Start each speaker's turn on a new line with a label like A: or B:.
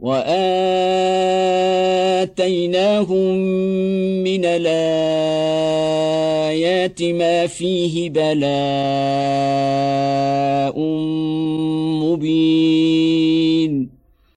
A: وآتيناهم من الآيات ما فيه بلاء مبين.